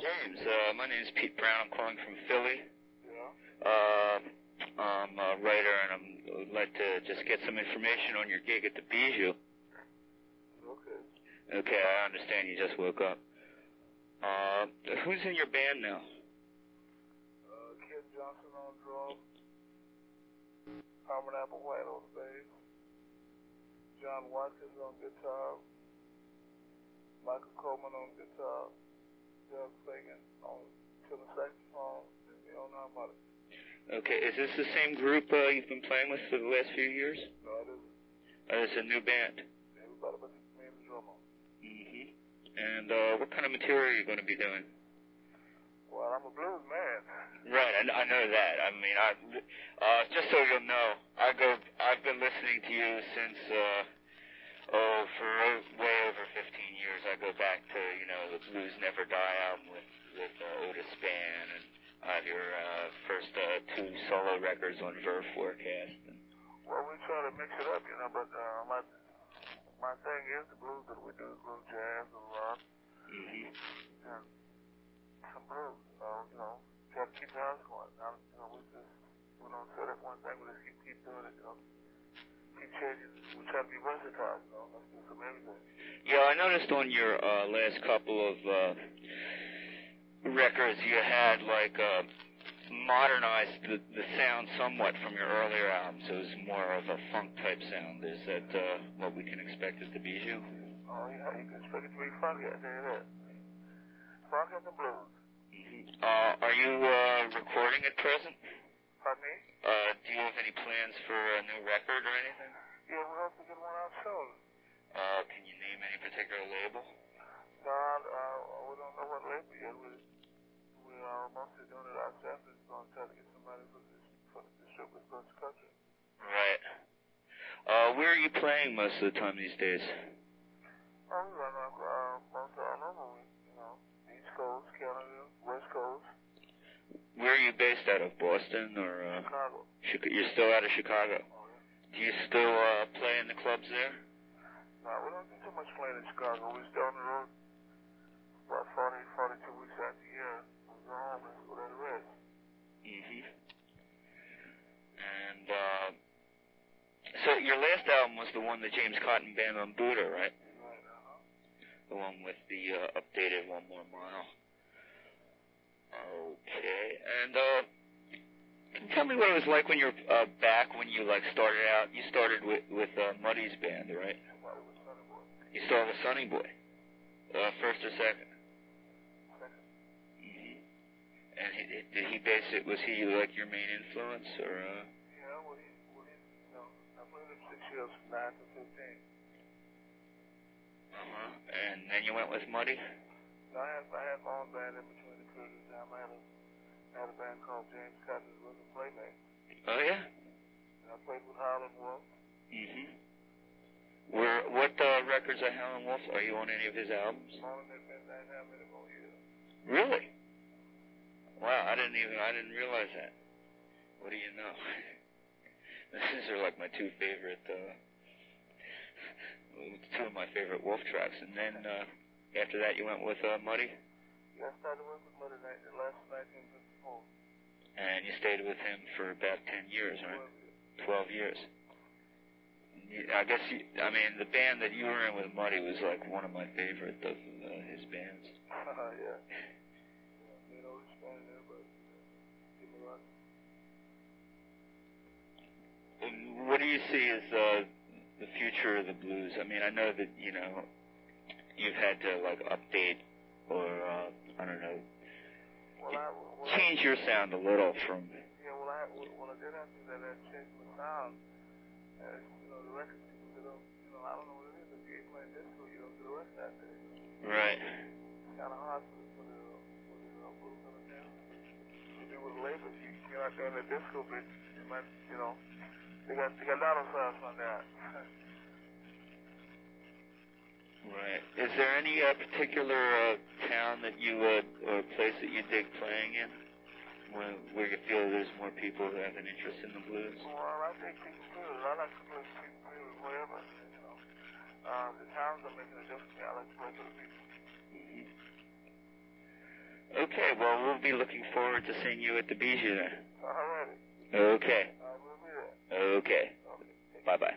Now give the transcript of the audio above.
James. Uh, my name is Pete Brown. I'm calling from Philly. Yeah. Uh, I'm a writer, and I'm, I'd like to just get some information on your gig at the Bijou. Okay. Okay, I understand you just woke up. Uh, who's in your band now? Uh, Ken Johnson on drums. Harmon Applewhite on the bass. John Watkins on guitar. Michael Coleman on guitar. Doug Fagan on tenor saxophone. And me on harmonica. Okay, is this the same group uh, you've been playing with for the last few years? No, it isn't. Uh, it's a new band. Everybody but me and the drummer. hmm And uh, what kind of material are you going to be doing? Well, I'm a blues man. Right, I, I know that. I mean, I uh, just so you'll know, I go. I've been listening to you since uh, oh, for way over 15 years. I go back to you know the Blues Never Die album with with uh, Otis Spann, and I have your uh, first uh, two solo records on Verve Forecast. And, Well, we try to mix it up, you know, but uh, my my thing is the blues that we do, blues jazz and rock. mm-hmm. and some blues. So, you know, try to keep the house going. Now, you know, we just, we don't set up one thing, we just keep, keep doing it, you know. Keep changing. We try to be versatile, you know. Let's do some everything. Yeah, I noticed on your uh, last couple of uh, records you had like uh, modernized the, the sound somewhat from your earlier albums. It was more of a funk type sound. Is that uh, what we can expect at the Bijou? Oh, yeah, you can expect it to be funky, I tell you that. Funk and the blues. Uh, are you uh, recording at present? Pardon me? Uh, do you have any plans for a new record or anything? Yeah, we hope to get one out soon. Name any particular label? No, uh, we don't know what label yet. We, we are mostly doing it ourselves. We're going to try to get somebody for the, for the distributor across the country. Right. Uh, where are you playing most of the time these days? Oh, we run up, uh, most all over, we, you know, East Coast, Canada, West Coast, Where are you based out of? Boston or uh, Chicago. Chica- you're still out of Chicago? Oh, yeah. Do you still uh, play in the clubs there? No, we don't do too much playing in Chicago. We stay on the road about 40, 42 weeks out the year. We go home and go to the rest. Mm-hmm. And uh, so your last album was the one that James Cotton band on Buddah, right? Right, uh-huh. The one with the uh, updated One More Mile. Okay. And uh, tell me what it was like when you were uh, back when you like started out? You started with with uh, Muddy's band, right? Somebody was Sonny Boy. You started with Sonny Boy, uh, first or second? Second. hmm And he, did he base it? Was he like your main influence, or? Uh... Yeah, well, he, well, he, you know, I played him six years from 9 to 15. Uh-huh. And then you went with Muddy? No, I had, I had my own band in between the time. I had a, I had a band called James Cotton's Rhythm Playmate. Oh, yeah? And I played with Howlin' Wolf. Mm-hmm. Where, what uh, records are Howlin' Wolf? Are you on any of his albums? Long as they've been that how many. Really? Wow, I didn't even, I didn't realize that. What do you know? These are like my two favorite, uh, two of my favorite Wolf tracks. And then, uh, after that you went with, uh, Muddy? Yeah, I started working with Muddy night, the last 1954. And you stayed with him for about 10 years, right? 12 years. I guess you, I mean the band that you were in with Muddy was like one of my favorite of uh, his bands. yeah. yeah. You know, we spent there, but give me one. And What do you see as uh, the future of the blues? I mean, I know that you know you've had to like update or uh, I don't know Well, I, well, I, change your sound a little from. yeah, well, I, well, I did have to that, that change my sound. Uh, you know, the record people, they don't, you know, I don't know what it is. If you ain't playing disco, you don't do the rest out there. Right. It's kind of hard for, for the, for the uh, blues and the dance. You do with labels, you out there in the disco bit, you might, you know, they got, they got dollar signs on that. Right. Is there any uh, particular uh, town that you uh, or place that you dig playing in, where, where you feel there's more people who have an interest in the blues? Well, I think people good. I like to play good wherever, you know. Uh, the towns are making a difference. I like to play for the people. hmm Okay, well, we'll be looking forward to seeing you at the Bijou then. All righty. Okay. Uh, we'll be there. Okay. Okay. Bye bye.